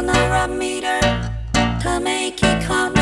Not a meter to make it come